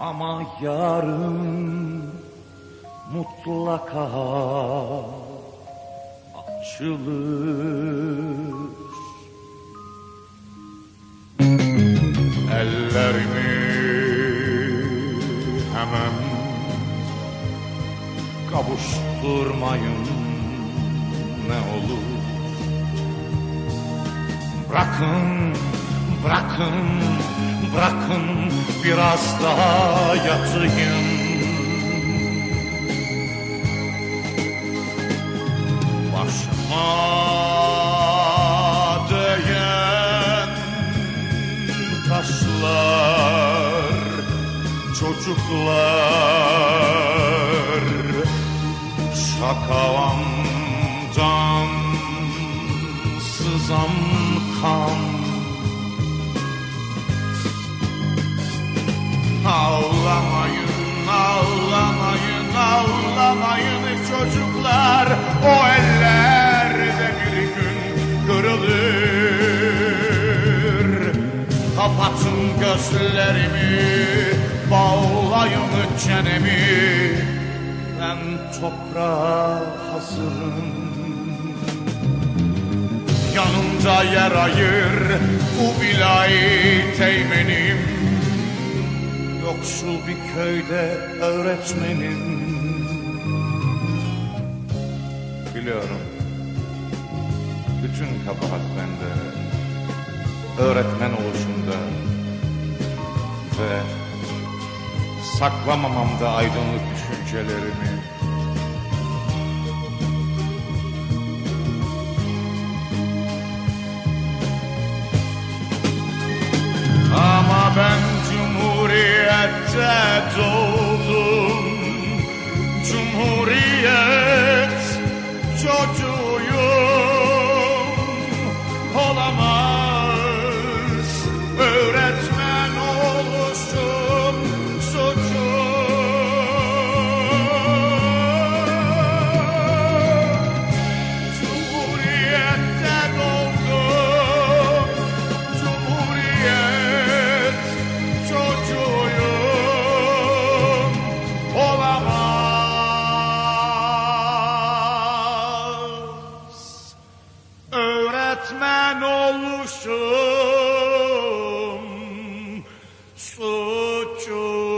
Ama yarın mutlaka açılır. Ellerimi hemen kavuşturmayın ne olur. Bırakın, bırakın, bırakın biraz daha yatayım. Başıma değen taşlar Çocuklar Şakavamdan sızan kan Ağlamayın, ağlamayın, ağlamayın çocuklar. O ellerde bir gün kırılır. Kapatın gözlerimi, bağlayın çenemi. Ben toprağa hazırım. Yanımda yer ayır bu vilayet teğmenim Yoksul bir köyde öğretmenim. Biliyorum. Bütün kabahat bende. Öğretmen oluşumda Ve saklamamamda aydınlık düşüncelerimi Cumhuriyete doğdum Cumhuriyet çocuğu. ben olmuşum suçum.